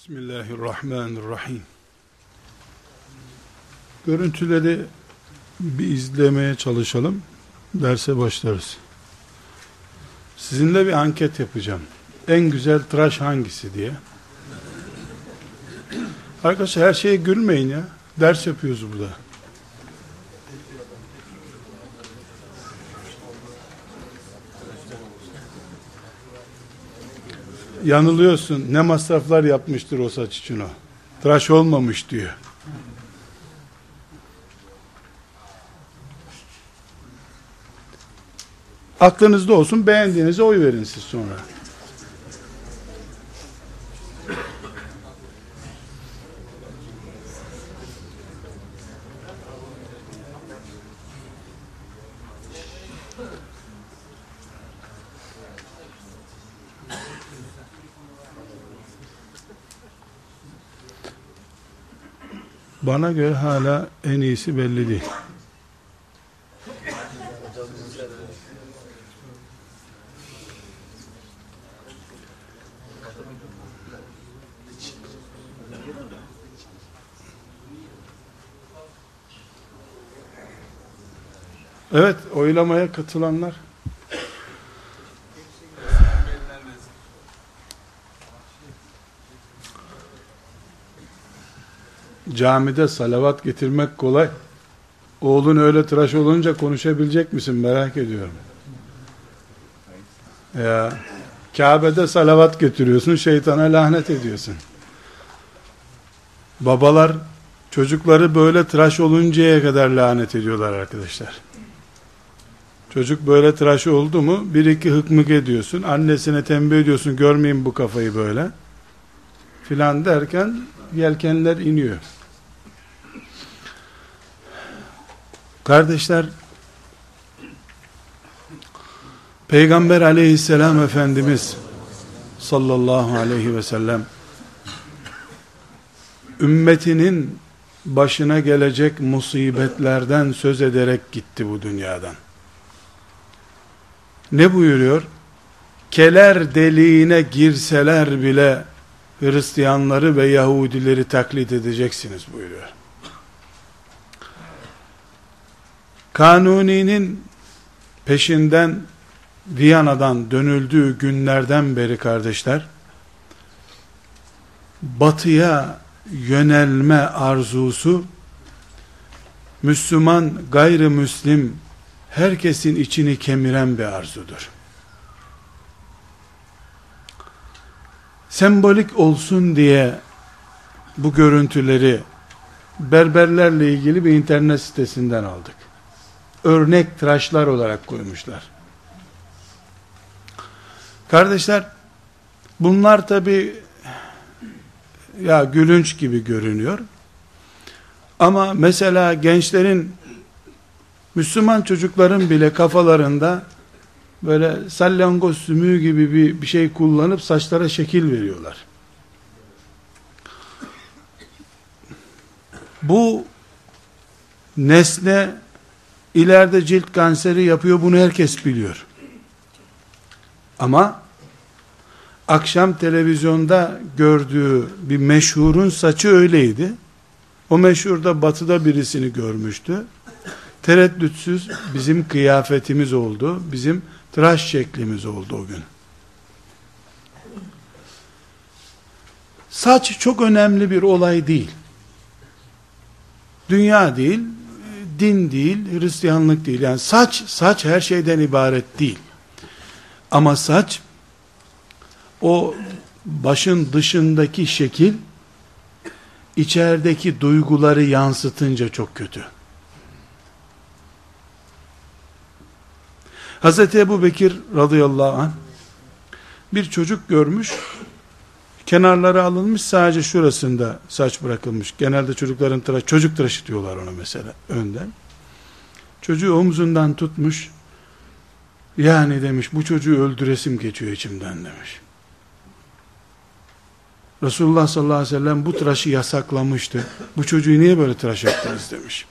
Bismillahirrahmanirrahim. Görüntüleri bir izlemeye çalışalım. Derse başlarız. Sizinle bir anket yapacağım. En güzel tıraş hangisi diye. Arkadaşlar her şeye gülmeyin ya. Ders yapıyoruz burada. Yanılıyorsun. Ne masraflar yapmıştır o saç için o. Tıraş olmamış diyor. Aklınızda olsun beğendiğinize oy verin siz sonra. Bana göre hala en iyisi belli değil. Evet, oylamaya katılanlar camide salavat getirmek kolay. Oğlun öyle tıraş olunca konuşabilecek misin merak ediyorum. Ya Kabe'de salavat getiriyorsun, şeytana lanet ediyorsun. Babalar çocukları böyle tıraş oluncaya kadar lanet ediyorlar arkadaşlar. Çocuk böyle tıraş oldu mu bir iki hıkmık ediyorsun. Annesine tembih ediyorsun görmeyin bu kafayı böyle. Filan derken yelkenler iniyor. Kardeşler, Peygamber aleyhisselam Efendimiz sallallahu aleyhi ve sellem ümmetinin başına gelecek musibetlerden söz ederek gitti bu dünyadan. Ne buyuruyor? Keler deliğine girseler bile Hristiyanları ve Yahudileri taklit edeceksiniz buyuruyor. Kanuni'nin peşinden Viyana'dan dönüldüğü günlerden beri kardeşler batıya yönelme arzusu Müslüman gayrimüslim herkesin içini kemiren bir arzudur. Sembolik olsun diye bu görüntüleri berberlerle ilgili bir internet sitesinden aldık örnek tıraşlar olarak koymuşlar. Kardeşler, bunlar tabi ya gülünç gibi görünüyor. Ama mesela gençlerin Müslüman çocukların bile kafalarında böyle salyangoz sümüğü gibi bir, bir şey kullanıp saçlara şekil veriyorlar. Bu nesne ileride cilt kanseri yapıyor bunu herkes biliyor. Ama akşam televizyonda gördüğü bir meşhurun saçı öyleydi. O meşhurda batıda birisini görmüştü. Tereddütsüz bizim kıyafetimiz oldu. Bizim tıraş şeklimiz oldu o gün. Saç çok önemli bir olay değil. Dünya değil, din değil, Hristiyanlık değil. Yani saç, saç her şeyden ibaret değil. Ama saç, o başın dışındaki şekil, içerideki duyguları yansıtınca çok kötü. Hz. Ebu Bekir radıyallahu anh, bir çocuk görmüş, Kenarları alınmış sadece şurasında saç bırakılmış. Genelde çocukların tıraş, çocuk tıraşı diyorlar ona mesela önden. Çocuğu omzundan tutmuş. Yani demiş bu çocuğu öldüresim geçiyor içimden demiş. Resulullah sallallahu aleyhi ve sellem bu tıraşı yasaklamıştı. Bu çocuğu niye böyle tıraş ettiniz demiş.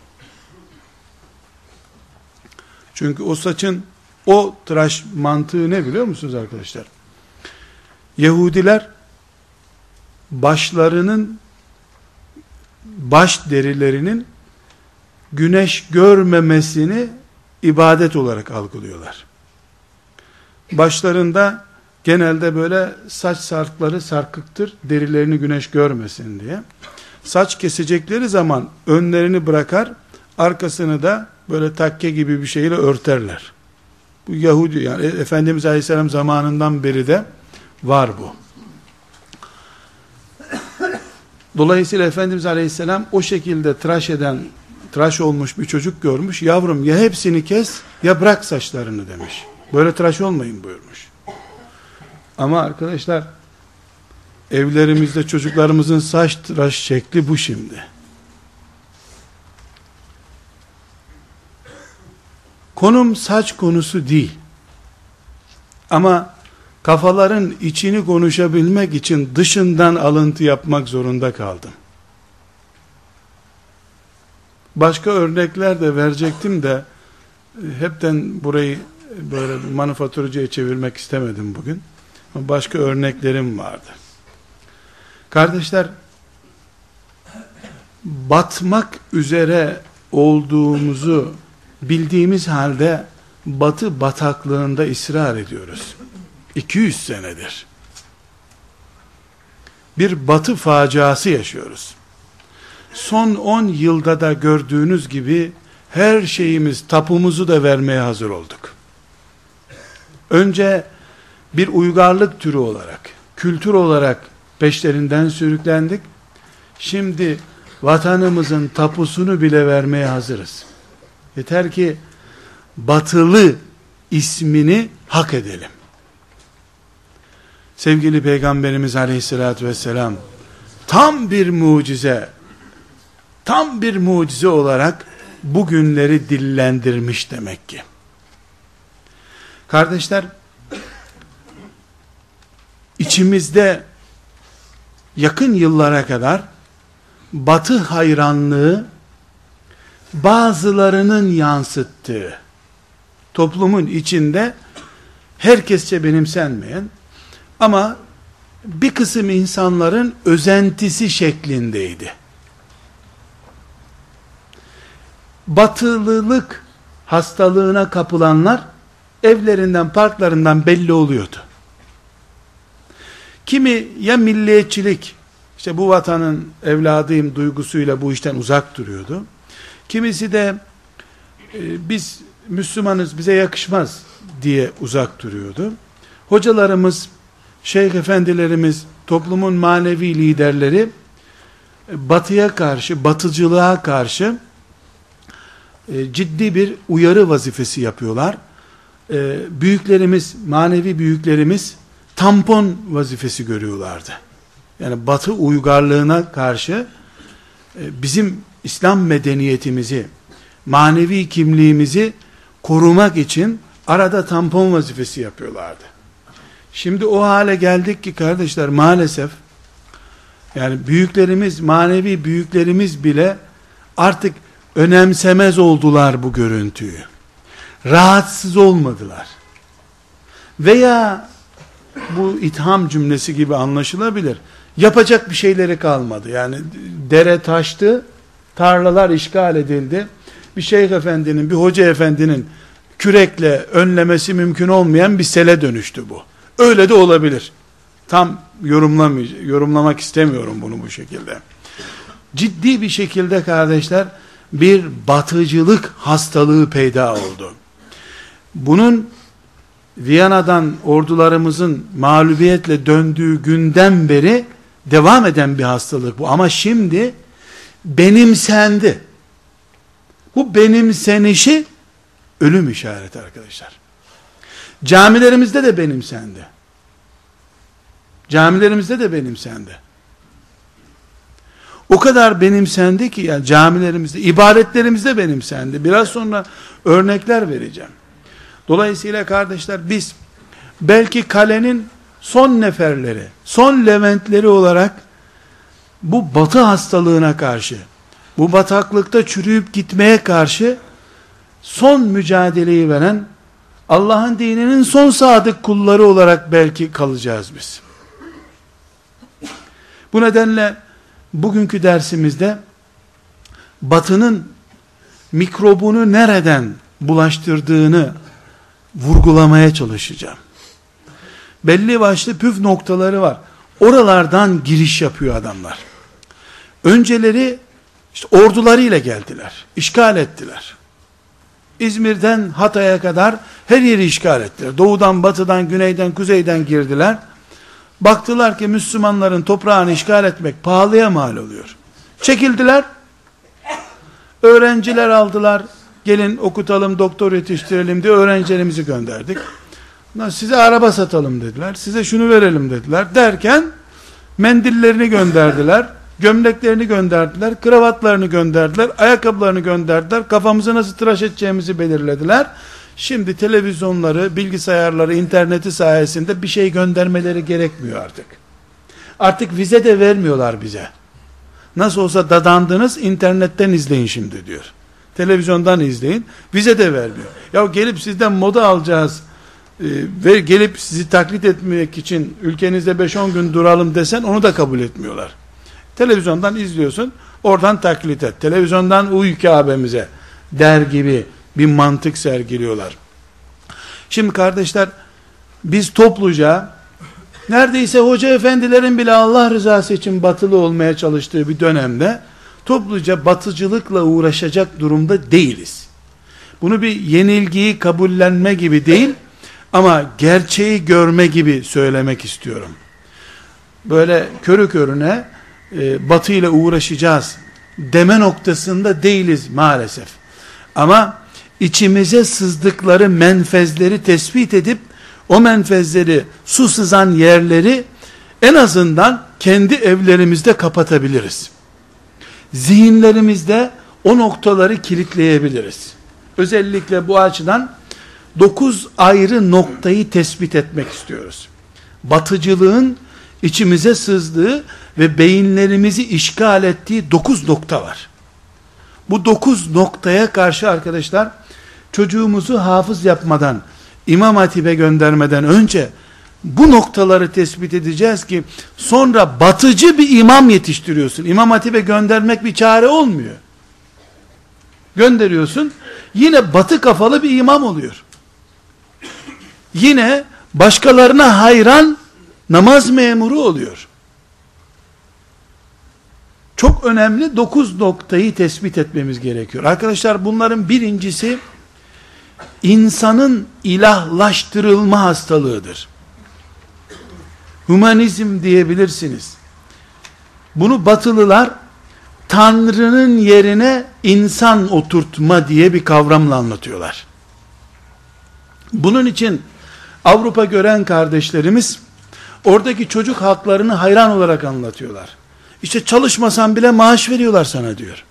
Çünkü o saçın o tıraş mantığı ne biliyor musunuz arkadaşlar? Yahudiler başlarının baş derilerinin güneş görmemesini ibadet olarak algılıyorlar. Başlarında genelde böyle saç sarkları sarkıktır, derilerini güneş görmesin diye. Saç kesecekleri zaman önlerini bırakar, arkasını da böyle takke gibi bir şeyle örterler. Bu Yahudi yani Efendimiz Aleyhisselam zamanından beri de var bu. Dolayısıyla Efendimiz Aleyhisselam o şekilde tıraş eden, tıraş olmuş bir çocuk görmüş. Yavrum ya hepsini kes ya bırak saçlarını demiş. Böyle tıraş olmayın buyurmuş. Ama arkadaşlar evlerimizde çocuklarımızın saç tıraş şekli bu şimdi. Konum saç konusu değil. Ama kafaların içini konuşabilmek için dışından alıntı yapmak zorunda kaldım. Başka örnekler de verecektim de hepten burayı böyle manifaturcuya çevirmek istemedim bugün. Başka örneklerim vardı. Kardeşler batmak üzere olduğumuzu bildiğimiz halde batı bataklığında ısrar ediyoruz. 200 senedir. Bir batı faciası yaşıyoruz. Son 10 yılda da gördüğünüz gibi her şeyimiz, tapumuzu da vermeye hazır olduk. Önce bir uygarlık türü olarak, kültür olarak peşlerinden sürüklendik. Şimdi vatanımızın tapusunu bile vermeye hazırız. Yeter ki batılı ismini hak edelim. Sevgili Peygamberimiz Aleyhisselatü Vesselam tam bir mucize tam bir mucize olarak bugünleri dillendirmiş demek ki. Kardeşler içimizde yakın yıllara kadar batı hayranlığı bazılarının yansıttığı toplumun içinde herkesçe benimsenmeyen ama bir kısım insanların özentisi şeklindeydi. Batılılık hastalığına kapılanlar evlerinden, parklarından belli oluyordu. Kimi ya milliyetçilik, işte bu vatanın evladıyım duygusuyla bu işten uzak duruyordu. Kimisi de e, biz Müslümanız bize yakışmaz diye uzak duruyordu. Hocalarımız, şeyh efendilerimiz, toplumun manevi liderleri e, batıya karşı, batıcılığa karşı e, ciddi bir uyarı vazifesi yapıyorlar. E, büyüklerimiz, manevi büyüklerimiz tampon vazifesi görüyorlardı. Yani batı uygarlığına karşı bizim İslam medeniyetimizi, manevi kimliğimizi korumak için arada tampon vazifesi yapıyorlardı. Şimdi o hale geldik ki kardeşler maalesef yani büyüklerimiz, manevi büyüklerimiz bile artık önemsemez oldular bu görüntüyü. Rahatsız olmadılar. Veya bu itham cümlesi gibi anlaşılabilir. Yapacak bir şeyleri kalmadı. Yani dere taştı, tarlalar işgal edildi. Bir şeyh efendinin, bir hoca efendinin kürekle önlemesi mümkün olmayan bir sele dönüştü bu. Öyle de olabilir. Tam yorumlamak istemiyorum bunu bu şekilde. Ciddi bir şekilde kardeşler bir batıcılık hastalığı peyda oldu. Bunun Viyana'dan ordularımızın mağlubiyetle döndüğü günden beri devam eden bir hastalık bu. Ama şimdi benimsendi. Bu benimsenişi ölüm işareti arkadaşlar. Camilerimizde de benimsendi. Camilerimizde de benimsendi. O kadar benimsendi ki yani camilerimizde, ibadetlerimizde benimsendi. Biraz sonra örnekler vereceğim. Dolayısıyla kardeşler biz belki kalenin son neferleri, son leventleri olarak bu batı hastalığına karşı, bu bataklıkta çürüyüp gitmeye karşı son mücadeleyi veren Allah'ın dininin son sadık kulları olarak belki kalacağız biz. Bu nedenle bugünkü dersimizde batının mikrobunu nereden bulaştırdığını vurgulamaya çalışacağım. Belli başlı püf noktaları var. Oralardan giriş yapıyor adamlar. Önceleri işte ordularıyla geldiler. işgal ettiler. İzmir'den Hatay'a kadar her yeri işgal ettiler. Doğudan, batıdan, güneyden, kuzeyden girdiler. Baktılar ki Müslümanların toprağını işgal etmek pahalıya mal oluyor. Çekildiler. Öğrenciler aldılar. Gelin okutalım, doktor yetiştirelim diye öğrencilerimizi gönderdik. Size araba satalım dediler. Size şunu verelim dediler. Derken mendillerini gönderdiler. Gömleklerini gönderdiler. Kravatlarını gönderdiler. Ayakkabılarını gönderdiler. Kafamızı nasıl tıraş edeceğimizi belirlediler. Şimdi televizyonları, bilgisayarları, interneti sayesinde bir şey göndermeleri gerekmiyor artık. Artık vize de vermiyorlar bize. Nasıl olsa dadandınız internetten izleyin şimdi diyor. Televizyondan izleyin. Vize de vermiyor. Ya gelip sizden moda alacağız e, ve gelip sizi taklit etmek için ülkenizde 5-10 gün duralım desen onu da kabul etmiyorlar. Televizyondan izliyorsun, oradan taklit et. Televizyondan uy Kabe'mize der gibi bir mantık sergiliyorlar. Şimdi kardeşler, biz topluca, neredeyse hoca efendilerin bile Allah rızası için batılı olmaya çalıştığı bir dönemde, topluca batıcılıkla uğraşacak durumda değiliz. Bunu bir yenilgiyi kabullenme gibi değil, ama gerçeği görme gibi söylemek istiyorum. Böyle körü körüne, e, batı ile uğraşacağız deme noktasında değiliz maalesef. Ama içimize sızdıkları menfezleri tespit edip o menfezleri su sızan yerleri en azından kendi evlerimizde kapatabiliriz. Zihinlerimizde o noktaları kilitleyebiliriz. Özellikle bu açıdan dokuz ayrı noktayı tespit etmek istiyoruz. Batıcılığın içimize sızdığı ve beyinlerimizi işgal ettiği dokuz nokta var. Bu dokuz noktaya karşı arkadaşlar çocuğumuzu hafız yapmadan İmam Hatip'e göndermeden önce bu noktaları tespit edeceğiz ki sonra batıcı bir imam yetiştiriyorsun. İmam Hatip'e göndermek bir çare olmuyor. Gönderiyorsun yine batı kafalı bir imam oluyor. Yine başkalarına hayran namaz memuru oluyor. Çok önemli dokuz noktayı tespit etmemiz gerekiyor. Arkadaşlar bunların birincisi insanın ilahlaştırılma hastalığıdır. Humanizm diyebilirsiniz. Bunu batılılar Tanrı'nın yerine insan oturtma diye bir kavramla anlatıyorlar. Bunun için Avrupa gören kardeşlerimiz oradaki çocuk haklarını hayran olarak anlatıyorlar. İşte çalışmasan bile maaş veriyorlar sana diyor.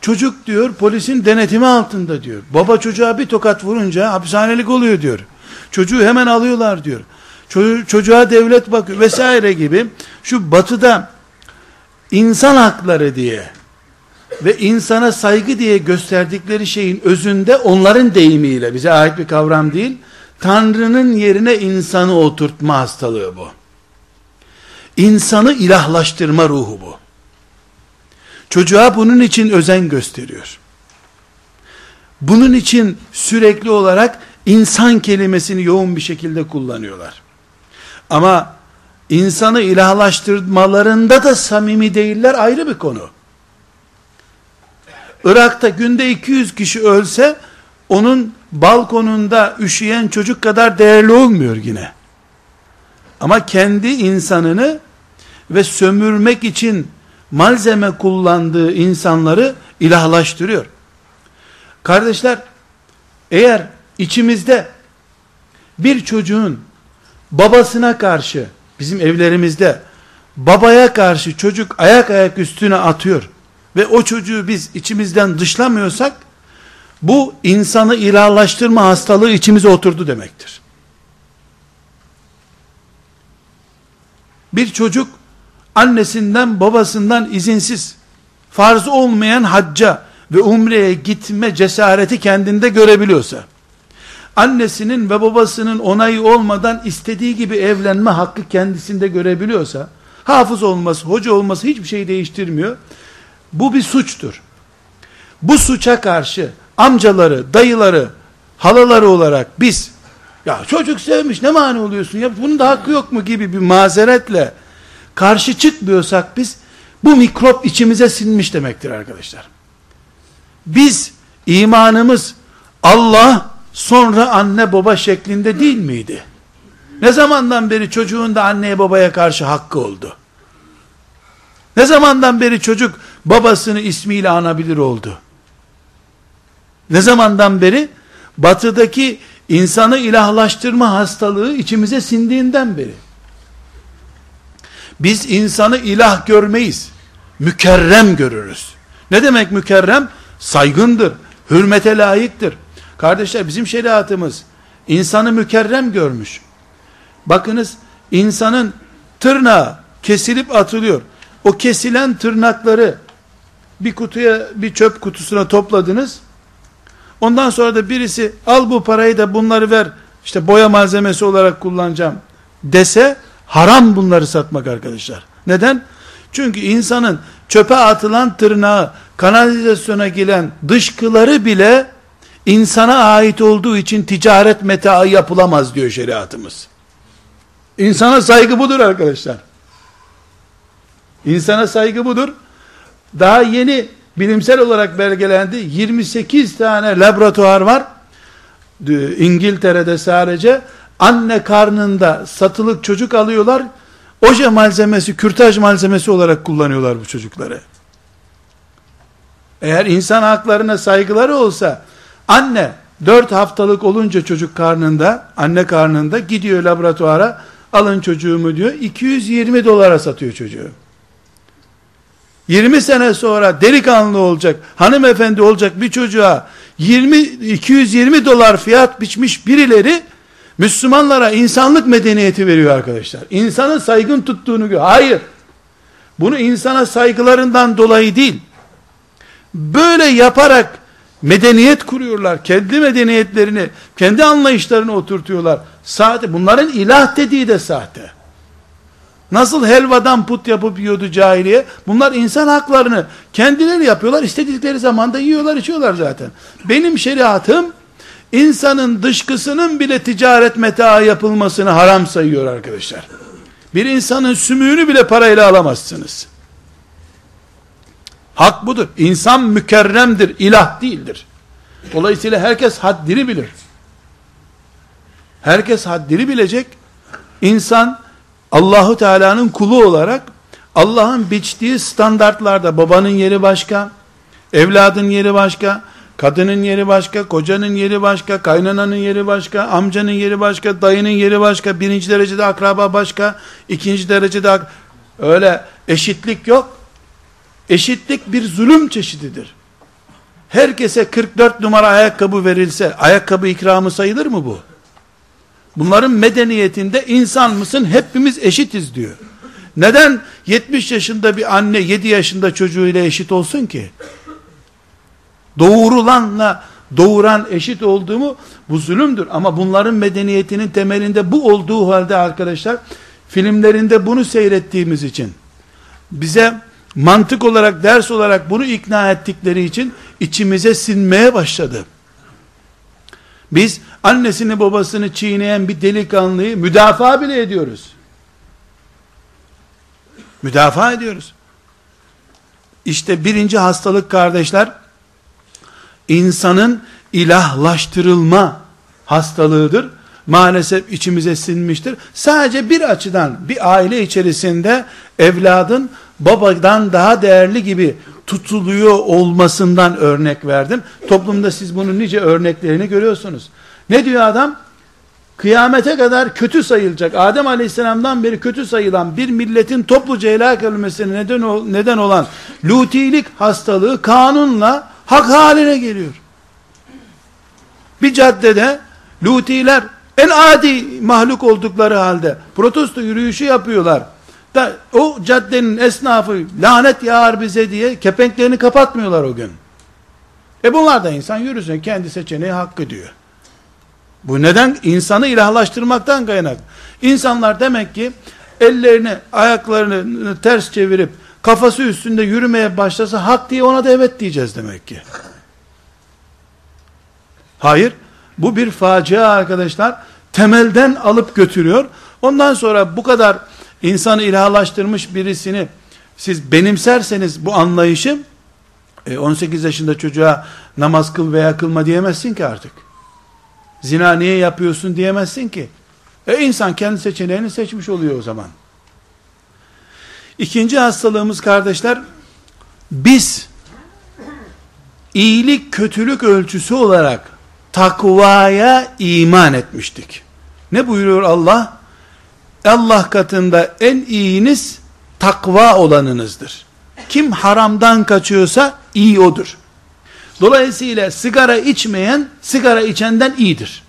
Çocuk diyor polisin denetimi altında diyor. Baba çocuğa bir tokat vurunca hapishanelik oluyor diyor. Çocuğu hemen alıyorlar diyor. çocuğa devlet bakıyor vesaire gibi şu batıda insan hakları diye ve insana saygı diye gösterdikleri şeyin özünde onların deyimiyle bize ait bir kavram değil Tanrı'nın yerine insanı oturtma hastalığı bu. İnsanı ilahlaştırma ruhu bu. Çocuğa bunun için özen gösteriyor. Bunun için sürekli olarak insan kelimesini yoğun bir şekilde kullanıyorlar. Ama insanı ilahlaştırmalarında da samimi değiller ayrı bir konu. Irak'ta günde 200 kişi ölse onun balkonunda üşüyen çocuk kadar değerli olmuyor yine. Ama kendi insanını ve sömürmek için malzeme kullandığı insanları ilahlaştırıyor. Kardeşler, eğer içimizde bir çocuğun babasına karşı, bizim evlerimizde babaya karşı çocuk ayak ayak üstüne atıyor ve o çocuğu biz içimizden dışlamıyorsak bu insanı ilahlaştırma hastalığı içimize oturdu demektir. Bir çocuk annesinden babasından izinsiz farz olmayan hacca ve umreye gitme cesareti kendinde görebiliyorsa annesinin ve babasının onayı olmadan istediği gibi evlenme hakkı kendisinde görebiliyorsa hafız olması, hoca olması hiçbir şey değiştirmiyor. Bu bir suçtur. Bu suça karşı amcaları, dayıları, halaları olarak biz ya çocuk sevmiş ne mani oluyorsun ya bunun da hakkı yok mu gibi bir mazeretle karşı çıkmıyorsak biz bu mikrop içimize sinmiş demektir arkadaşlar. Biz imanımız Allah sonra anne baba şeklinde değil miydi? Ne zamandan beri çocuğun da anneye babaya karşı hakkı oldu? Ne zamandan beri çocuk babasını ismiyle anabilir oldu? Ne zamandan beri? Batıdaki insanı ilahlaştırma hastalığı içimize sindiğinden beri. Biz insanı ilah görmeyiz. Mükerrem görürüz. Ne demek mükerrem? Saygındır, hürmete layıktır. Kardeşler bizim şeriatımız insanı mükerrem görmüş. Bakınız insanın tırnağı kesilip atılıyor. O kesilen tırnakları bir kutuya bir çöp kutusuna topladınız. Ondan sonra da birisi al bu parayı da bunları ver işte boya malzemesi olarak kullanacağım dese haram bunları satmak arkadaşlar. Neden? Çünkü insanın çöpe atılan tırnağı kanalizasyona gelen dışkıları bile insana ait olduğu için ticaret metaı yapılamaz diyor şeriatımız. İnsana saygı budur arkadaşlar. İnsana saygı budur. Daha yeni bilimsel olarak belgelendi. 28 tane laboratuvar var. İngiltere'de sadece anne karnında satılık çocuk alıyorlar. Oje malzemesi, kürtaj malzemesi olarak kullanıyorlar bu çocukları. Eğer insan haklarına saygıları olsa anne 4 haftalık olunca çocuk karnında, anne karnında gidiyor laboratuvara alın çocuğumu diyor. 220 dolara satıyor çocuğu. 20 sene sonra delikanlı olacak, hanımefendi olacak bir çocuğa 20 220 dolar fiyat biçmiş birileri Müslümanlara insanlık medeniyeti veriyor arkadaşlar. İnsanın saygın tuttuğunu gör. Hayır. Bunu insana saygılarından dolayı değil. Böyle yaparak medeniyet kuruyorlar. Kendi medeniyetlerini, kendi anlayışlarını oturtuyorlar. Sahte. Bunların ilah dediği de sahte. Nasıl helvadan put yapıp yiyordu cahiliye? Bunlar insan haklarını kendileri yapıyorlar. istedikleri zaman da yiyorlar, içiyorlar zaten. Benim şeriatım insanın dışkısının bile ticaret meta yapılmasını haram sayıyor arkadaşlar. Bir insanın sümüğünü bile parayla alamazsınız. Hak budur. İnsan mükerremdir, ilah değildir. Dolayısıyla herkes haddini bilir. Herkes haddini bilecek. İnsan Allahu Teala'nın kulu olarak Allah'ın biçtiği standartlarda babanın yeri başka, evladın yeri başka, kadının yeri başka, kocanın yeri başka, kaynananın yeri başka, amcanın yeri başka, dayının yeri başka, birinci derecede akraba başka, ikinci derecede öyle eşitlik yok. Eşitlik bir zulüm çeşididir. Herkese 44 numara ayakkabı verilse, ayakkabı ikramı sayılır mı bu? Bunların medeniyetinde insan mısın hepimiz eşitiz diyor. Neden 70 yaşında bir anne 7 yaşında çocuğuyla eşit olsun ki? Doğurulanla doğuran eşit olduğumu bu zulümdür. Ama bunların medeniyetinin temelinde bu olduğu halde arkadaşlar filmlerinde bunu seyrettiğimiz için bize mantık olarak ders olarak bunu ikna ettikleri için içimize sinmeye başladı. Biz annesini babasını çiğneyen bir delikanlıyı müdafaa bile ediyoruz. Müdafaa ediyoruz. İşte birinci hastalık kardeşler, insanın ilahlaştırılma hastalığıdır. Maalesef içimize sinmiştir. Sadece bir açıdan bir aile içerisinde evladın babadan daha değerli gibi tutuluyor olmasından örnek verdim. Toplumda siz bunun nice örneklerini görüyorsunuz. Ne diyor adam? kıyamete kadar kötü sayılacak. Adem Aleyhisselam'dan beri kötü sayılan bir milletin topluca helak edilmesine neden, neden olan lutilik hastalığı kanunla hak haline geliyor. Bir caddede lutiler en adi mahluk oldukları halde protesto yürüyüşü yapıyorlar. Da o caddenin esnafı lanet yağar bize diye kepenklerini kapatmıyorlar o gün. E bunlar da insan yürüsün kendi seçeneği hakkı diyor. Bu neden? insanı ilahlaştırmaktan kaynak. İnsanlar demek ki ellerini, ayaklarını ters çevirip kafası üstünde yürümeye başlasa hak diye ona da evet diyeceğiz demek ki. Hayır. Bu bir facia arkadaşlar. Temelden alıp götürüyor. Ondan sonra bu kadar insanı ilahlaştırmış birisini siz benimserseniz bu anlayışı 18 e, yaşında çocuğa namaz kıl veya kılma diyemezsin ki artık. Zina niye yapıyorsun diyemezsin ki. E insan kendi seçeneğini seçmiş oluyor o zaman. İkinci hastalığımız kardeşler, biz iyilik kötülük ölçüsü olarak takvaya iman etmiştik. Ne buyuruyor Allah? Allah katında en iyiniz takva olanınızdır. Kim haramdan kaçıyorsa iyi odur. Dolayısıyla sigara içmeyen sigara içenden iyidir.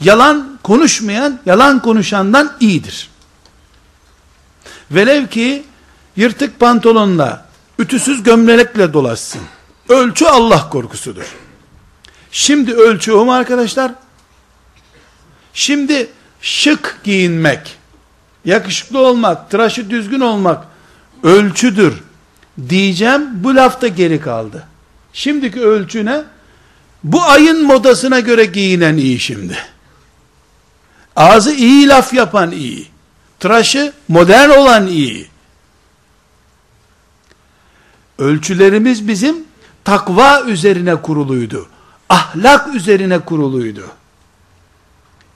Yalan konuşmayan yalan konuşandan iyidir. Velev ki yırtık pantolonla, ütüsüz gömlekle dolaşsın. Ölçü Allah korkusudur. Şimdi ölçü o mu arkadaşlar? Şimdi şık giyinmek, yakışıklı olmak, tıraşı düzgün olmak ölçüdür diyeceğim bu lafta geri kaldı. Şimdiki ölçü ne? Bu ayın modasına göre giyinen iyi şimdi. Ağzı iyi laf yapan iyi. Tıraşı modern olan iyi. Ölçülerimiz bizim takva üzerine kuruluydu. Ahlak üzerine kuruluydu.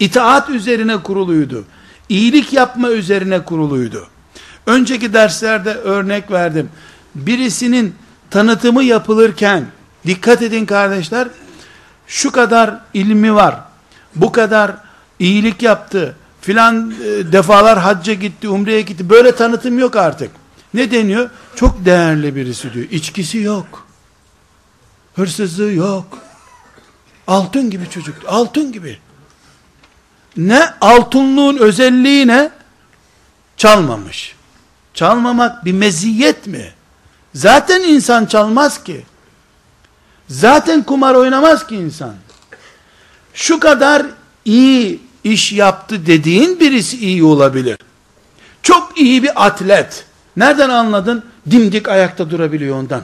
İtaat üzerine kuruluydu. İyilik yapma üzerine kuruluydu. Önceki derslerde örnek verdim. Birisinin tanıtımı yapılırken dikkat edin kardeşler şu kadar ilmi var. Bu kadar iyilik yaptı. Filan e, defalar hacca gitti, umreye gitti. Böyle tanıtım yok artık. Ne deniyor? Çok değerli birisi diyor. İçkisi yok. Hırsızlığı yok. Altın gibi çocuk. Altın gibi. Ne altınlığın özelliği ne? Çalmamış. Çalmamak bir meziyet mi? Zaten insan çalmaz ki. Zaten kumar oynamaz ki insan. Şu kadar iyi iş yaptı dediğin birisi iyi olabilir. Çok iyi bir atlet. Nereden anladın? Dimdik ayakta durabiliyor ondan.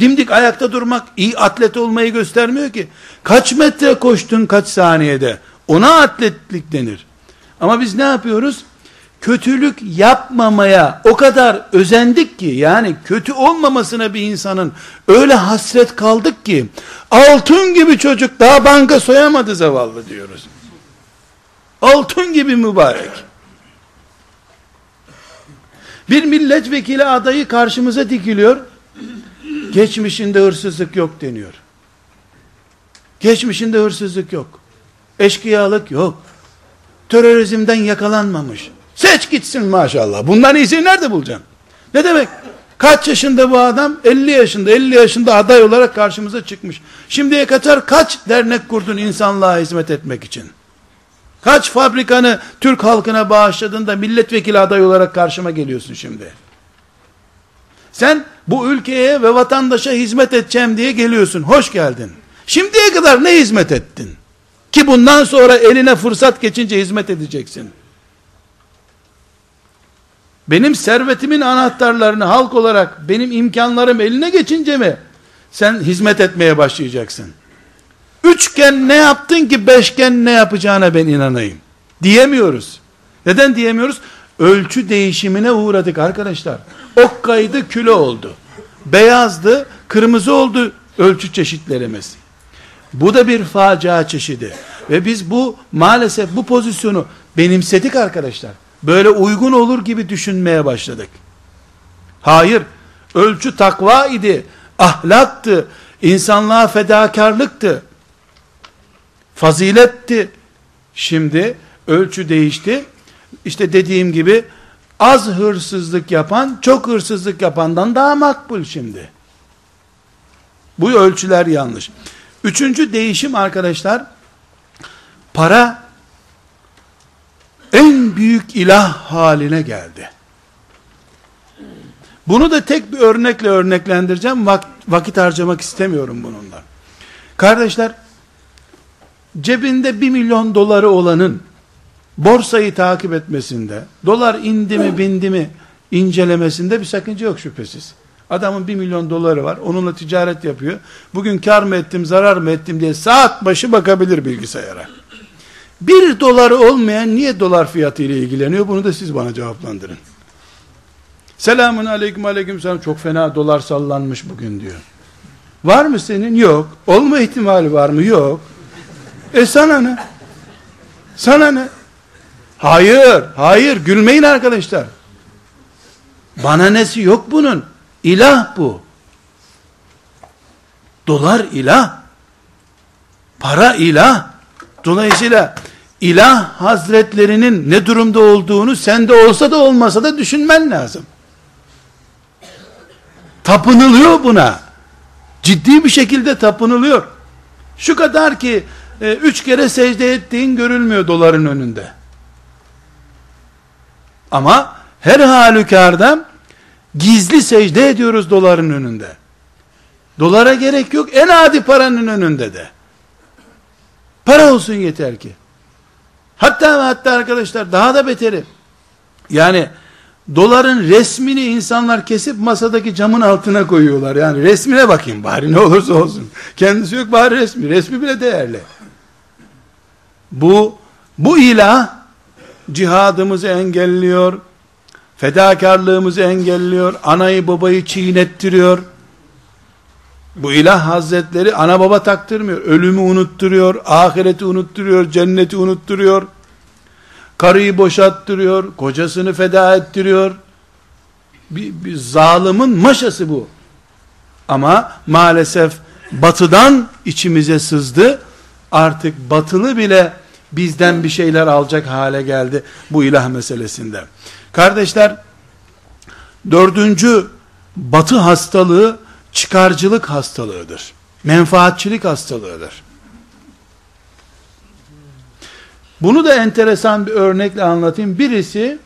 Dimdik ayakta durmak iyi atlet olmayı göstermiyor ki. Kaç metre koştun kaç saniyede. Ona atletlik denir. Ama biz ne yapıyoruz? Kötülük yapmamaya o kadar özendik ki yani kötü olmamasına bir insanın öyle hasret kaldık ki altın gibi çocuk daha banka soyamadı zavallı diyoruz. Altın gibi mübarek. Bir milletvekili adayı karşımıza dikiliyor. Geçmişinde hırsızlık yok deniyor. Geçmişinde hırsızlık yok. Eşkıyalık yok. Terörizmden yakalanmamış. Seç gitsin maşallah. Bundan iyisini nerede bulacaksın? Ne demek? Kaç yaşında bu adam? 50 yaşında. 50 yaşında aday olarak karşımıza çıkmış. Şimdiye kadar kaç dernek kurdun insanlığa hizmet etmek için? Kaç fabrikanı Türk halkına bağışladın da milletvekili aday olarak karşıma geliyorsun şimdi? Sen bu ülkeye ve vatandaşa hizmet edeceğim diye geliyorsun. Hoş geldin. Şimdiye kadar ne hizmet ettin? Ki bundan sonra eline fırsat geçince hizmet edeceksin. Benim servetimin anahtarlarını halk olarak benim imkanlarım eline geçince mi sen hizmet etmeye başlayacaksın? Üçgen ne yaptın ki beşgen ne yapacağına ben inanayım. Diyemiyoruz. Neden diyemiyoruz? Ölçü değişimine uğradık arkadaşlar. Ok kaydı küle oldu. Beyazdı, kırmızı oldu ölçü çeşitlerimiz. Bu da bir facia çeşidi. Ve biz bu maalesef bu pozisyonu benimsedik arkadaşlar. Böyle uygun olur gibi düşünmeye başladık. Hayır, ölçü takva idi, ahlaktı, insanlığa fedakarlıktı, faziletti, Şimdi ölçü değişti. İşte dediğim gibi az hırsızlık yapan çok hırsızlık yapandan daha makbul şimdi. Bu ölçüler yanlış. Üçüncü değişim arkadaşlar para en büyük ilah haline geldi. Bunu da tek bir örnekle örneklendireceğim. Vak vakit harcamak istemiyorum bununla. Kardeşler, cebinde bir milyon doları olanın borsayı takip etmesinde, dolar indi mi bindi mi incelemesinde bir sakınca yok şüphesiz. Adamın bir milyon doları var, onunla ticaret yapıyor. Bugün kar mı ettim, zarar mı ettim diye saat başı bakabilir bilgisayara. Bir doları olmayan niye dolar fiyatı ile ilgileniyor? Bunu da siz bana cevaplandırın. Selamun aleyküm aleyküm selam. Çok fena dolar sallanmış bugün diyor. Var mı senin? Yok. Olma ihtimali var mı? Yok. E sana ne? Sana ne? Hayır, hayır. Gülmeyin arkadaşlar. Bana nesi yok bunun. İlah bu. Dolar ilah. Para ilah. Dolayısıyla ilah hazretlerinin ne durumda olduğunu sende olsa da olmasa da düşünmen lazım. Tapınılıyor buna. Ciddi bir şekilde tapınılıyor. Şu kadar ki e, üç kere secde ettiğin görülmüyor doların önünde. Ama her halükarda gizli secde ediyoruz doların önünde. Dolara gerek yok. En adi paranın önünde de. Para olsun yeter ki. Hatta hatta arkadaşlar daha da beteri. Yani doların resmini insanlar kesip masadaki camın altına koyuyorlar. Yani resmine bakayım bari ne olursa olsun. Kendisi yok bari resmi. Resmi bile değerli. Bu bu ilah cihadımızı engelliyor. Fedakarlığımızı engelliyor. Anayı babayı çiğnettiriyor. Bu ilah hazretleri ana baba taktırmıyor. Ölümü unutturuyor, ahireti unutturuyor, cenneti unutturuyor. Karıyı boşattırıyor, kocasını feda ettiriyor. Bir, bir zalimin maşası bu. Ama maalesef batıdan içimize sızdı. Artık batılı bile bizden bir şeyler alacak hale geldi bu ilah meselesinde. Kardeşler, dördüncü batı hastalığı çıkarcılık hastalığıdır. Menfaatçilik hastalığıdır. Bunu da enteresan bir örnekle anlatayım. Birisi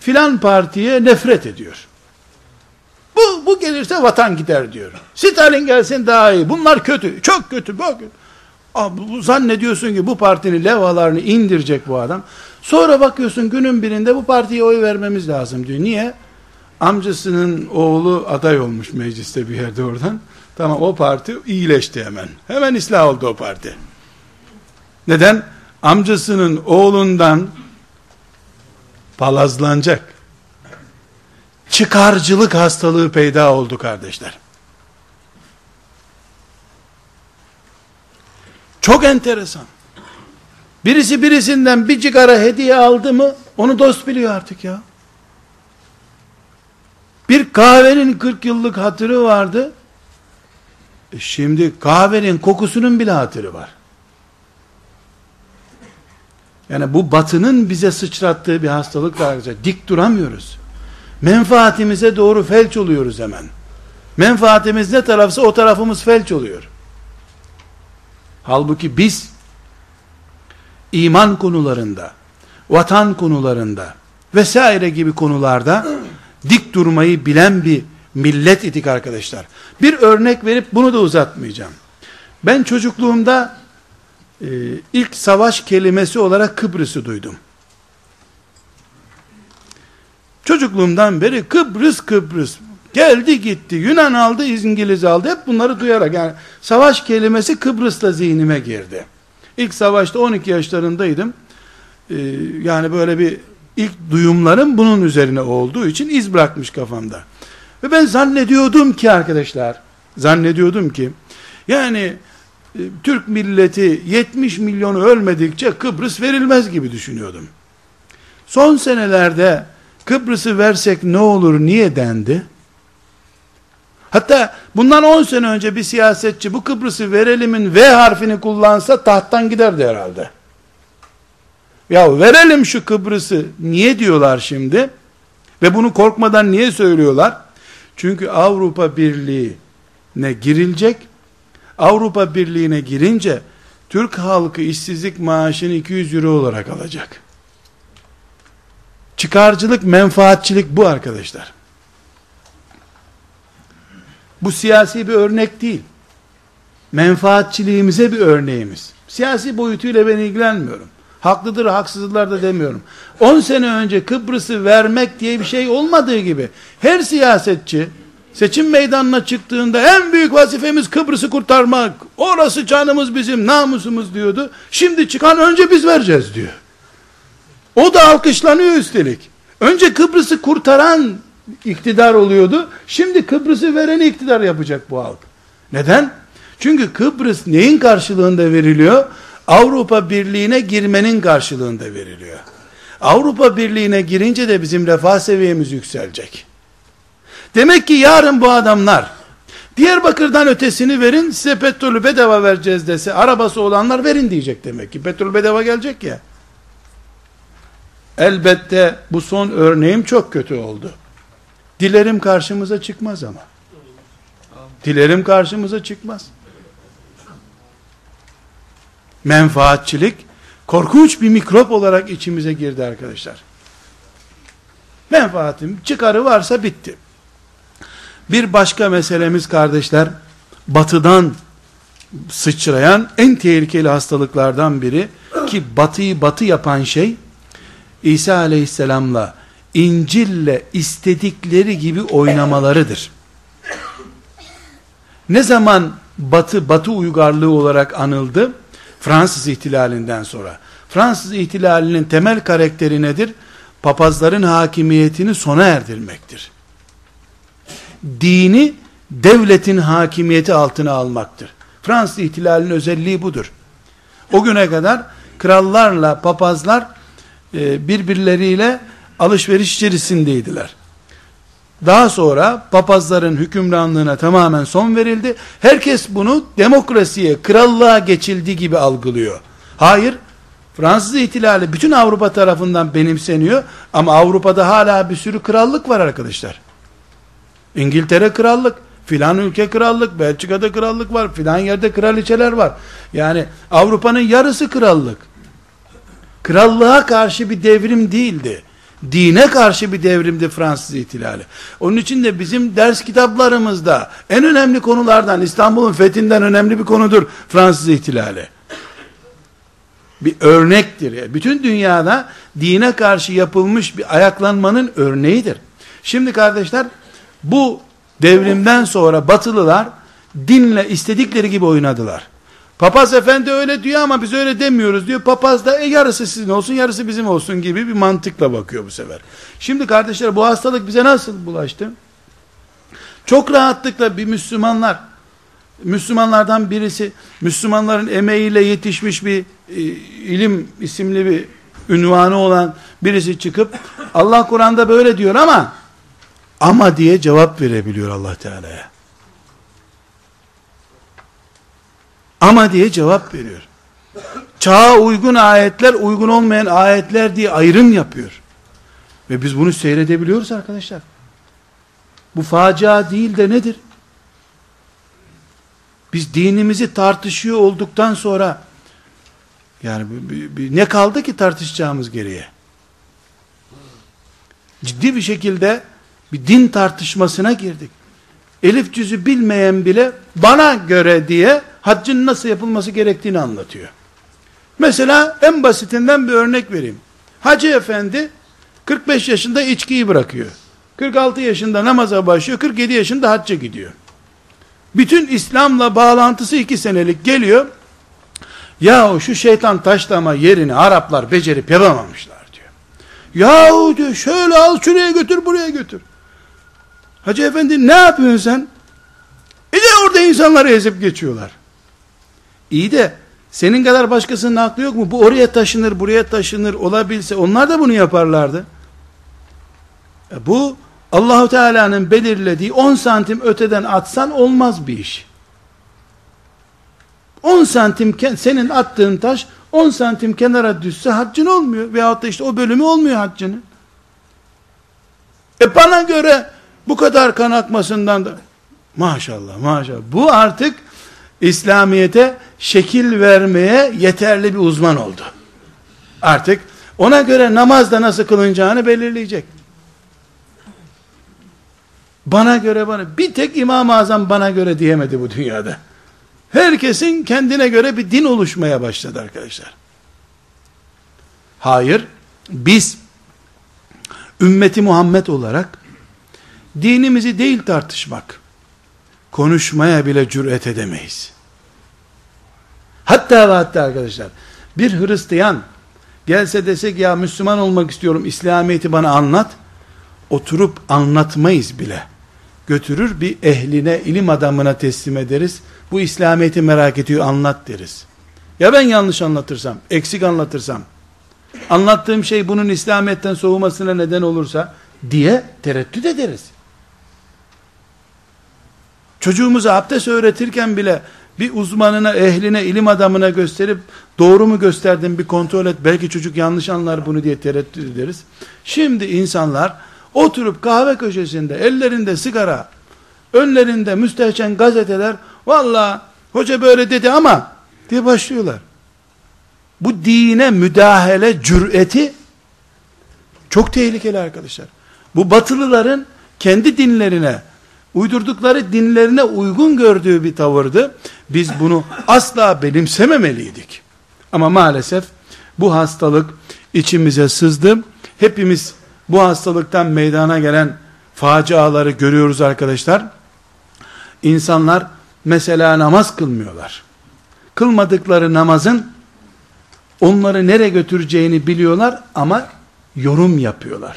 filan partiye nefret ediyor. Bu, bu gelirse vatan gider diyor. Stalin gelsin daha iyi. Bunlar kötü. Çok kötü. Bak. Zannediyorsun ki bu partinin levalarını indirecek bu adam. Sonra bakıyorsun günün birinde bu partiye oy vermemiz lazım diyor. Niye? Amcasının oğlu aday olmuş mecliste bir yerde oradan. Tamam o parti iyileşti hemen. Hemen ıslah oldu o parti. Neden? Amcasının oğlundan palazlanacak. Çıkarcılık hastalığı peyda oldu kardeşler. Çok enteresan. Birisi birisinden bir cigara hediye aldı mı onu dost biliyor artık ya. Bir kahvenin 40 yıllık hatırı vardı. E şimdi kahvenin kokusunun bile hatırı var. Yani bu batının bize sıçrattığı bir hastalık var. Dik duramıyoruz. Menfaatimize doğru felç oluyoruz hemen. Menfaatimiz ne tarafsa o tarafımız felç oluyor. Halbuki biz iman konularında, vatan konularında vesaire gibi konularda dik durmayı bilen bir millet idik arkadaşlar. Bir örnek verip bunu da uzatmayacağım. Ben çocukluğumda e, ilk savaş kelimesi olarak Kıbrıs'ı duydum. Çocukluğumdan beri Kıbrıs Kıbrıs geldi gitti Yunan aldı İngiliz aldı hep bunları duyarak yani savaş kelimesi Kıbrıs'ta zihnime girdi. İlk savaşta 12 yaşlarındaydım. Ee, yani böyle bir ilk duyumlarım bunun üzerine olduğu için iz bırakmış kafamda. Ve ben zannediyordum ki arkadaşlar, zannediyordum ki, yani e, Türk milleti 70 milyonu ölmedikçe Kıbrıs verilmez gibi düşünüyordum. Son senelerde Kıbrıs'ı versek ne olur niye dendi? Hatta bundan 10 sene önce bir siyasetçi bu Kıbrıs'ı verelimin V harfini kullansa tahttan giderdi herhalde. Ya verelim şu Kıbrıs'ı. Niye diyorlar şimdi? Ve bunu korkmadan niye söylüyorlar? Çünkü Avrupa Birliği'ne girilecek. Avrupa Birliği'ne girince Türk halkı işsizlik maaşını 200 euro olarak alacak. Çıkarcılık, menfaatçilik bu arkadaşlar. Bu siyasi bir örnek değil. Menfaatçiliğimize bir örneğimiz. Siyasi boyutuyla ben ilgilenmiyorum. Haklıdır, haksızlar da demiyorum. 10 sene önce Kıbrıs'ı vermek diye bir şey olmadığı gibi her siyasetçi seçim meydanına çıktığında en büyük vazifemiz Kıbrıs'ı kurtarmak. Orası canımız bizim, namusumuz diyordu. Şimdi çıkan önce biz vereceğiz diyor. O da alkışlanıyor üstelik. Önce Kıbrıs'ı kurtaran iktidar oluyordu. Şimdi Kıbrıs'ı vereni iktidar yapacak bu halk. Neden? Çünkü Kıbrıs neyin karşılığında veriliyor? Avrupa Birliği'ne girmenin karşılığında veriliyor. Avrupa Birliği'ne girince de bizim refah seviyemiz yükselecek. Demek ki yarın bu adamlar Diyarbakır'dan ötesini verin size petrolü bedava vereceğiz dese arabası olanlar verin diyecek demek ki. Petrol bedava gelecek ya. Elbette bu son örneğim çok kötü oldu. Dilerim karşımıza çıkmaz ama. Dilerim karşımıza çıkmaz. Menfaatçilik korkunç bir mikrop olarak içimize girdi arkadaşlar. Menfaatim çıkarı varsa bitti. Bir başka meselemiz kardeşler, batıdan sıçrayan en tehlikeli hastalıklardan biri ki batıyı batı yapan şey İsa aleyhisselamla İncil'le istedikleri gibi oynamalarıdır. Ne zaman batı batı uygarlığı olarak anıldı? Fransız ihtilalinden sonra. Fransız ihtilalinin temel karakteri nedir? Papazların hakimiyetini sona erdirmektir. Dini devletin hakimiyeti altına almaktır. Fransız ihtilalinin özelliği budur. O güne kadar krallarla papazlar e, birbirleriyle alışveriş içerisindeydiler. Daha sonra papazların hükümranlığına tamamen son verildi. Herkes bunu demokrasiye, krallığa geçildiği gibi algılıyor. Hayır, Fransız ihtilali bütün Avrupa tarafından benimseniyor ama Avrupa'da hala bir sürü krallık var arkadaşlar. İngiltere krallık, filan ülke krallık, Belçika'da krallık var, filan yerde kraliçeler var. Yani Avrupa'nın yarısı krallık. Krallığa karşı bir devrim değildi. Dine karşı bir devrimdi Fransız ihtilali. Onun için de bizim ders kitaplarımızda en önemli konulardan İstanbul'un fethinden önemli bir konudur Fransız ihtilali. Bir örnektir. Bütün dünyada dine karşı yapılmış bir ayaklanmanın örneğidir. Şimdi kardeşler bu devrimden sonra batılılar dinle istedikleri gibi oynadılar. Papaz efendi öyle diyor ama biz öyle demiyoruz diyor. Papaz da e, yarısı sizin olsun yarısı bizim olsun gibi bir mantıkla bakıyor bu sefer. Şimdi kardeşler bu hastalık bize nasıl bulaştı? Çok rahatlıkla bir Müslümanlar Müslümanlardan birisi Müslümanların emeğiyle yetişmiş bir e, ilim isimli bir ünvanı olan birisi çıkıp Allah Kur'an'da böyle diyor ama ama diye cevap verebiliyor Allah Teala'ya. Ama diye cevap veriyor. Çağa uygun ayetler, uygun olmayan ayetler diye ayrım yapıyor. Ve biz bunu seyredebiliyoruz arkadaşlar. Bu facia değil de nedir? Biz dinimizi tartışıyor olduktan sonra yani ne kaldı ki tartışacağımız geriye? Ciddi bir şekilde bir din tartışmasına girdik. Elif cüzü bilmeyen bile bana göre diye haccın nasıl yapılması gerektiğini anlatıyor. Mesela en basitinden bir örnek vereyim. Hacı efendi 45 yaşında içkiyi bırakıyor. 46 yaşında namaza başlıyor. 47 yaşında hacca gidiyor. Bütün İslam'la bağlantısı 2 senelik geliyor. Yahu şu şeytan taşlama yerini Araplar becerip yapamamışlar diyor. Yahu diyor şöyle al şuraya götür buraya götür. Hacı efendi ne yapıyorsun sen? E de orada insanları ezip geçiyorlar. İyi de senin kadar başkasının aklı yok mu? Bu oraya taşınır, buraya taşınır olabilse onlar da bunu yaparlardı. E bu Allahu Teala'nın belirlediği 10 santim öteden atsan olmaz bir iş. 10 santim senin attığın taş 10 santim kenara düşse haccın olmuyor. Veyahut da işte o bölümü olmuyor haccının. E bana göre bu kadar kan akmasından da maşallah maşallah. Bu artık İslamiyete şekil vermeye yeterli bir uzman oldu. Artık ona göre namazda nasıl kılınacağını belirleyecek. Bana göre bana bir tek İmam-ı Azam bana göre diyemedi bu dünyada. Herkesin kendine göre bir din oluşmaya başladı arkadaşlar. Hayır, biz ümmeti Muhammed olarak dinimizi değil tartışmak, konuşmaya bile cüret edemeyiz. Hatta ve hatta arkadaşlar, bir Hristiyan gelse desek ya Müslüman olmak istiyorum, İslamiyet'i bana anlat, oturup anlatmayız bile. Götürür bir ehline, ilim adamına teslim ederiz. Bu İslamiyet'i merak ediyor, anlat deriz. Ya ben yanlış anlatırsam, eksik anlatırsam, anlattığım şey bunun İslamiyet'ten soğumasına neden olursa, diye tereddüt ederiz. Çocuğumuza abdest öğretirken bile bir uzmanına, ehline, ilim adamına gösterip doğru mu gösterdim bir kontrol et. Belki çocuk yanlış anlar bunu diye tereddüt ederiz. Şimdi insanlar oturup kahve köşesinde ellerinde sigara, önlerinde müstehcen gazeteler valla hoca böyle dedi ama diye başlıyorlar. Bu dine müdahale cüreti çok tehlikeli arkadaşlar. Bu batılıların kendi dinlerine uydurdukları dinlerine uygun gördüğü bir tavırdı. Biz bunu asla benimsememeliydik. Ama maalesef bu hastalık içimize sızdı. Hepimiz bu hastalıktan meydana gelen faciaları görüyoruz arkadaşlar. İnsanlar mesela namaz kılmıyorlar. Kılmadıkları namazın onları nereye götüreceğini biliyorlar ama yorum yapıyorlar.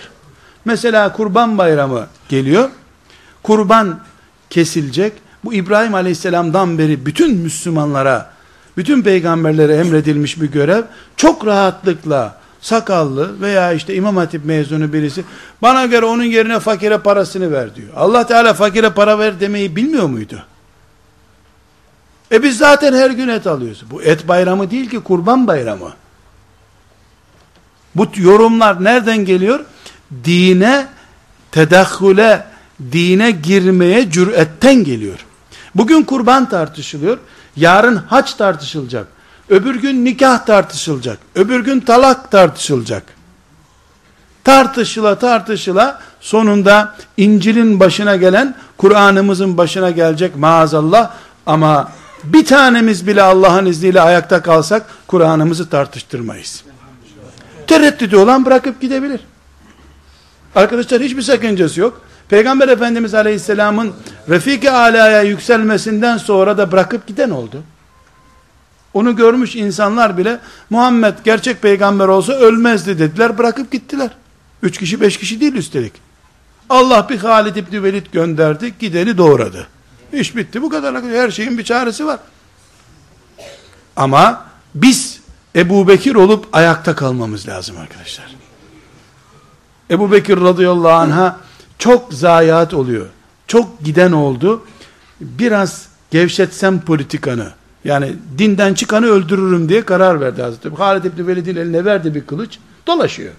Mesela kurban bayramı geliyor kurban kesilecek. Bu İbrahim Aleyhisselam'dan beri bütün Müslümanlara, bütün peygamberlere emredilmiş bir görev. Çok rahatlıkla sakallı veya işte İmam Hatip mezunu birisi bana göre onun yerine fakire parasını ver diyor. Allah Teala fakire para ver demeyi bilmiyor muydu? E biz zaten her gün et alıyoruz. Bu et bayramı değil ki kurban bayramı. Bu yorumlar nereden geliyor? Dine tedahhüle dine girmeye cüretten geliyor. Bugün kurban tartışılıyor. Yarın haç tartışılacak. Öbür gün nikah tartışılacak. Öbür gün talak tartışılacak. Tartışıla tartışıla sonunda İncil'in başına gelen Kur'an'ımızın başına gelecek maazallah ama bir tanemiz bile Allah'ın izniyle ayakta kalsak Kur'an'ımızı tartıştırmayız. Tereddütü olan bırakıp gidebilir. Arkadaşlar hiçbir sakıncası yok. Peygamber Efendimiz Aleyhisselam'ın Refik-i Ala'ya yükselmesinden sonra da bırakıp giden oldu. Onu görmüş insanlar bile Muhammed gerçek peygamber olsa ölmezdi dediler bırakıp gittiler. Üç kişi beş kişi değil üstelik. Allah bir Halid İbni Velid gönderdi gideni doğradı. İş bitti bu kadar her şeyin bir çaresi var. Ama biz Ebu Bekir olup ayakta kalmamız lazım arkadaşlar. Ebu Bekir radıyallahu anh'a çok zayiat oluyor. Çok giden oldu. Biraz gevşetsem politikanı, yani dinden çıkanı öldürürüm diye karar verdi Hazreti Halid İbni Velid'in eline verdi bir kılıç, dolaşıyor.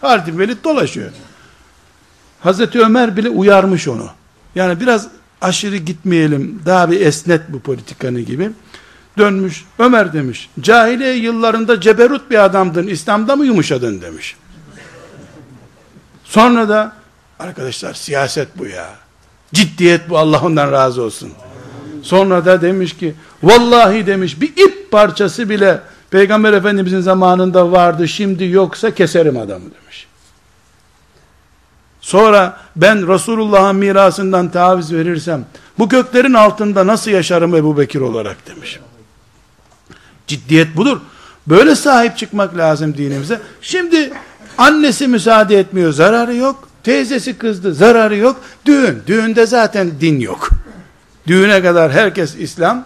Halid İbni Velid dolaşıyor. Hazreti Ömer bile uyarmış onu. Yani biraz aşırı gitmeyelim, daha bir esnet bu politikanı gibi. Dönmüş, Ömer demiş, cahiliye yıllarında ceberut bir adamdın, İslam'da mı yumuşadın demiş. Sonra da Arkadaşlar siyaset bu ya. Ciddiyet bu Allah ondan razı olsun. Sonra da demiş ki vallahi demiş bir ip parçası bile Peygamber Efendimizin zamanında vardı şimdi yoksa keserim adamı demiş. Sonra ben Resulullah'ın mirasından taviz verirsem bu göklerin altında nasıl yaşarım Ebu Bekir olarak demiş. Ciddiyet budur. Böyle sahip çıkmak lazım dinimize. Şimdi annesi müsaade etmiyor zararı yok. Teyzesi kızdı. Zararı yok. Düğün. Düğünde zaten din yok. Düğüne kadar herkes İslam.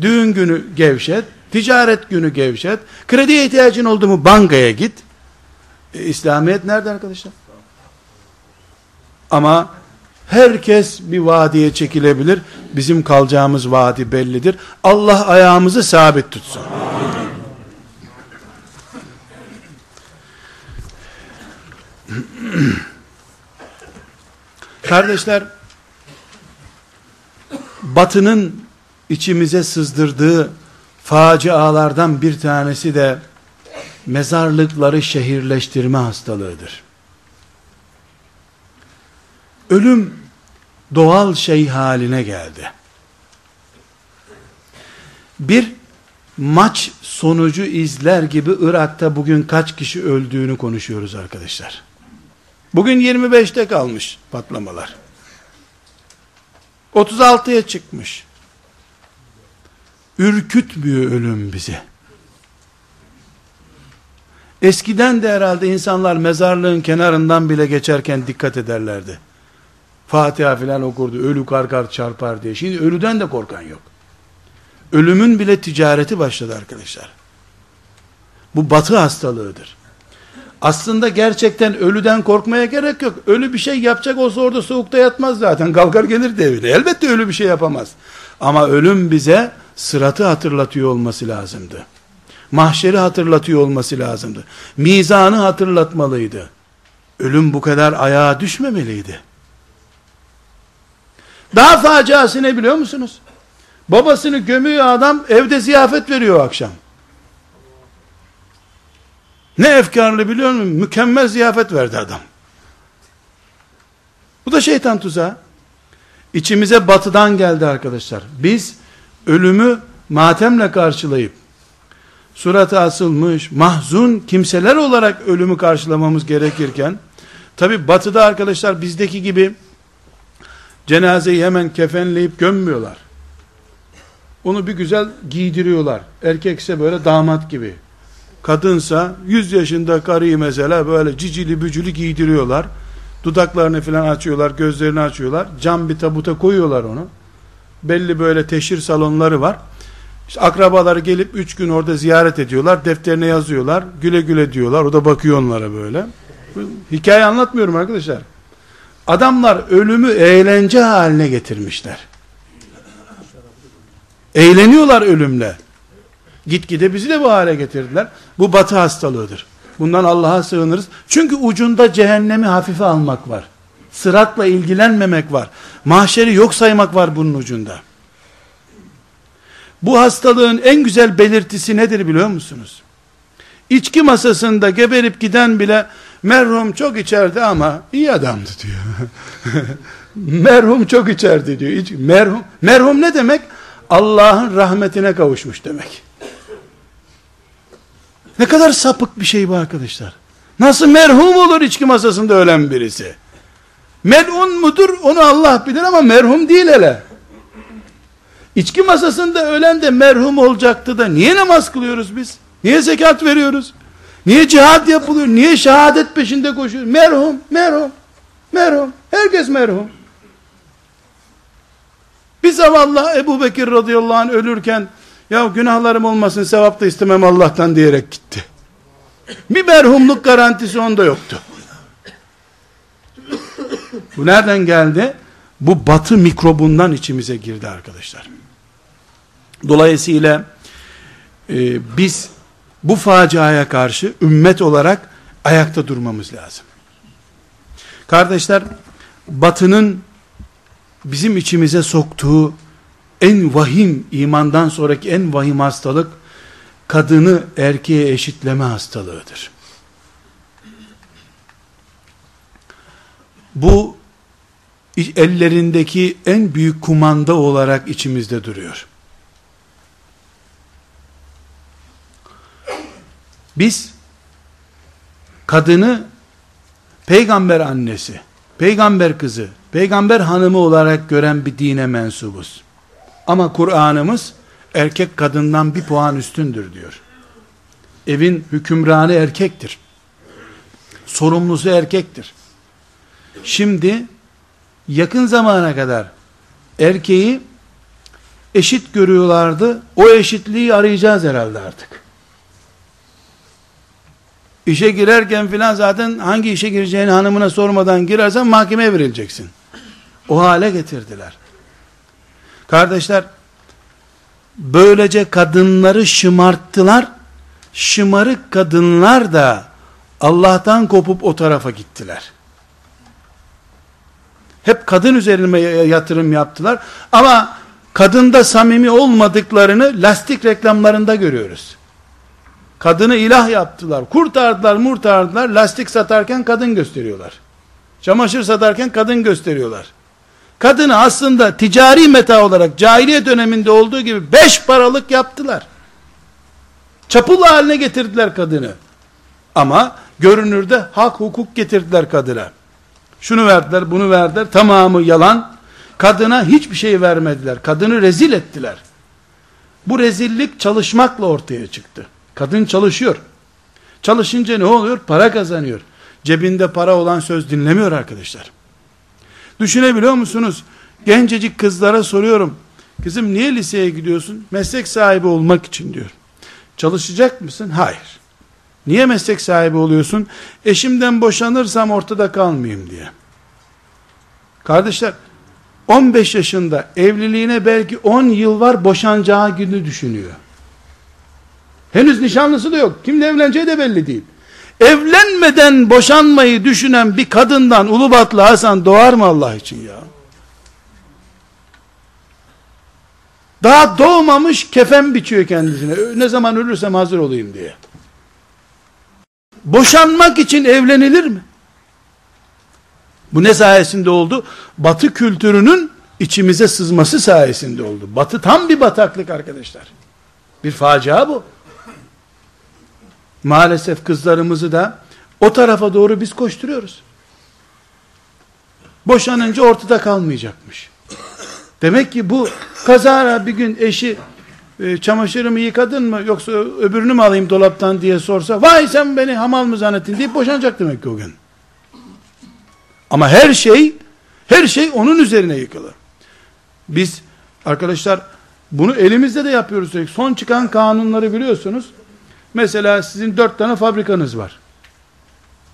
Düğün günü gevşet. Ticaret günü gevşet. Krediye ihtiyacın oldu mu bankaya git. E, İslamiyet nerede arkadaşlar? Ama herkes bir vadiye çekilebilir. Bizim kalacağımız vadi bellidir. Allah ayağımızı sabit tutsun. Amin. Kardeşler, batının içimize sızdırdığı facialardan bir tanesi de mezarlıkları şehirleştirme hastalığıdır. Ölüm doğal şey haline geldi. Bir maç sonucu izler gibi Irak'ta bugün kaç kişi öldüğünü konuşuyoruz arkadaşlar. Bugün 25'te kalmış patlamalar. 36'ya çıkmış. Ürkütmüyor ölüm bizi. Eskiden de herhalde insanlar mezarlığın kenarından bile geçerken dikkat ederlerdi. Fatiha filan okurdu. Ölü karkar çarpar diye. Şimdi ölüden de korkan yok. Ölümün bile ticareti başladı arkadaşlar. Bu batı hastalığıdır. Aslında gerçekten ölüden korkmaya gerek yok. Ölü bir şey yapacak olsa orada soğukta yatmaz zaten. Kalkar gelir de evine. Elbette ölü bir şey yapamaz. Ama ölüm bize sıratı hatırlatıyor olması lazımdı. Mahşeri hatırlatıyor olması lazımdı. Mizanı hatırlatmalıydı. Ölüm bu kadar ayağa düşmemeliydi. Daha faciası ne biliyor musunuz? Babasını gömüyor adam evde ziyafet veriyor akşam. Ne efkarlı biliyor musun? Mükemmel ziyafet verdi adam. Bu da şeytan tuzağı. İçimize batıdan geldi arkadaşlar. Biz ölümü matemle karşılayıp suratı asılmış, mahzun kimseler olarak ölümü karşılamamız gerekirken tabi batıda arkadaşlar bizdeki gibi cenazeyi hemen kefenleyip gömmüyorlar. Onu bir güzel giydiriyorlar. Erkekse böyle damat gibi. Kadınsa 100 yaşında karıyı mesela böyle cicili bücülü giydiriyorlar. Dudaklarını filan açıyorlar, gözlerini açıyorlar. Cam bir tabuta koyuyorlar onu. Belli böyle teşhir salonları var. İşte akrabaları gelip üç gün orada ziyaret ediyorlar. Defterine yazıyorlar. Güle güle diyorlar. O da bakıyor onlara böyle. Hikaye anlatmıyorum arkadaşlar. Adamlar ölümü eğlence haline getirmişler. Eğleniyorlar ölümle. Gitgide bizi de bu hale getirdiler. Bu batı hastalığıdır. Bundan Allah'a sığınırız. Çünkü ucunda cehennemi hafife almak var. Sıratla ilgilenmemek var. Mahşeri yok saymak var bunun ucunda. Bu hastalığın en güzel belirtisi nedir biliyor musunuz? İçki masasında geberip giden bile merhum çok içerdi ama iyi adamdı diyor. merhum çok içerdi diyor. merhum, merhum ne demek? Allah'ın rahmetine kavuşmuş demek. Ne kadar sapık bir şey bu arkadaşlar. Nasıl merhum olur içki masasında ölen birisi? Melun mudur onu Allah bilir ama merhum değil hele. İçki masasında ölen de merhum olacaktı da niye namaz kılıyoruz biz? Niye zekat veriyoruz? Niye cihat yapılıyor? Niye şehadet peşinde koşuyor? Merhum, merhum, merhum. Herkes merhum. Bir zavallı Ebu Bekir radıyallahu anh ölürken ya günahlarım olmasın sevap da istemem Allah'tan diyerek gitti. Bir merhumluk garantisi onda yoktu. Bu nereden geldi? Bu batı mikrobundan içimize girdi arkadaşlar. Dolayısıyla e, biz bu faciaya karşı ümmet olarak ayakta durmamız lazım. Kardeşler, batının bizim içimize soktuğu en vahim, imandan sonraki en vahim hastalık, kadını erkeğe eşitleme hastalığıdır. Bu, ellerindeki en büyük kumanda olarak içimizde duruyor. Biz, kadını, peygamber annesi, peygamber kızı, peygamber hanımı olarak gören bir dine mensubuz. Ama Kur'an'ımız erkek kadından bir puan üstündür diyor. Evin hükümranı erkektir. Sorumlusu erkektir. Şimdi yakın zamana kadar erkeği eşit görüyorlardı. O eşitliği arayacağız herhalde artık. İşe girerken filan zaten hangi işe gireceğini hanımına sormadan girersen mahkemeye verileceksin. O hale getirdiler. Kardeşler, böylece kadınları şımarttılar. Şımarık kadınlar da Allah'tan kopup o tarafa gittiler. Hep kadın üzerine yatırım yaptılar. Ama kadında samimi olmadıklarını lastik reklamlarında görüyoruz. Kadını ilah yaptılar. Kurtardılar, murtardılar. Lastik satarken kadın gösteriyorlar. Çamaşır satarken kadın gösteriyorlar. Kadını aslında ticari meta olarak cahiliye döneminde olduğu gibi beş paralık yaptılar. Çapul haline getirdiler kadını. Ama görünürde hak hukuk getirdiler kadına. Şunu verdiler, bunu verdiler. Tamamı yalan. Kadına hiçbir şey vermediler. Kadını rezil ettiler. Bu rezillik çalışmakla ortaya çıktı. Kadın çalışıyor. Çalışınca ne oluyor? Para kazanıyor. Cebinde para olan söz dinlemiyor arkadaşlar. Düşünebiliyor musunuz? Gencecik kızlara soruyorum. Kızım niye liseye gidiyorsun? Meslek sahibi olmak için diyor. Çalışacak mısın? Hayır. Niye meslek sahibi oluyorsun? Eşimden boşanırsam ortada kalmayayım diye. Kardeşler 15 yaşında evliliğine belki 10 yıl var boşanacağı günü düşünüyor. Henüz nişanlısı da yok. Kimle evleneceği de belli değil. Evlenmeden boşanmayı düşünen bir kadından Ulubatlı Hasan doğar mı Allah için ya? Daha doğmamış kefen biçiyor kendisine. Ne zaman ölürsem hazır olayım diye. Boşanmak için evlenilir mi? Bu ne sayesinde oldu? Batı kültürünün içimize sızması sayesinde oldu. Batı tam bir bataklık arkadaşlar. Bir facia bu. Maalesef kızlarımızı da o tarafa doğru biz koşturuyoruz. Boşanınca ortada kalmayacakmış. Demek ki bu kazara bir gün eşi e, çamaşırımı yıkadın mı yoksa öbürünü mü alayım dolaptan diye sorsa vay sen beni hamal mı zannettin deyip boşanacak demek ki o gün. Ama her şey her şey onun üzerine yıkılır. Biz arkadaşlar bunu elimizde de yapıyoruz. Son çıkan kanunları biliyorsunuz. Mesela sizin dört tane fabrikanız var.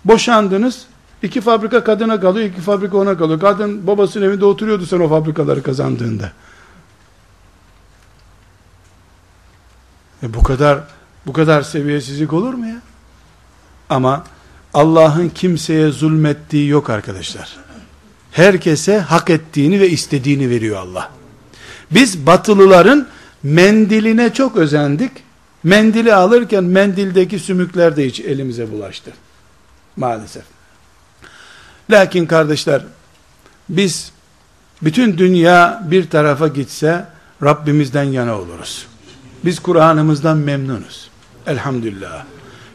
Boşandınız. iki fabrika kadına kalıyor, iki fabrika ona kalıyor. Kadın babasının evinde oturuyordu sen o fabrikaları kazandığında. E bu kadar bu kadar seviyesizlik olur mu ya? Ama Allah'ın kimseye zulmettiği yok arkadaşlar. Herkese hak ettiğini ve istediğini veriyor Allah. Biz batılıların mendiline çok özendik. Mendili alırken mendildeki sümükler de hiç elimize bulaştı. Maalesef. Lakin kardeşler biz bütün dünya bir tarafa gitse Rabbimizden yana oluruz. Biz Kur'an'ımızdan memnunuz. Elhamdülillah.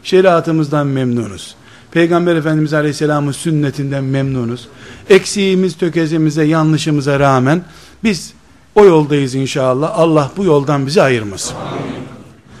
Şeriatımızdan memnunuz. Peygamber Efendimiz Aleyhisselam'ın sünnetinden memnunuz. Eksiğimiz, tökezimize, yanlışımıza rağmen biz o yoldayız inşallah. Allah bu yoldan bizi ayırmasın.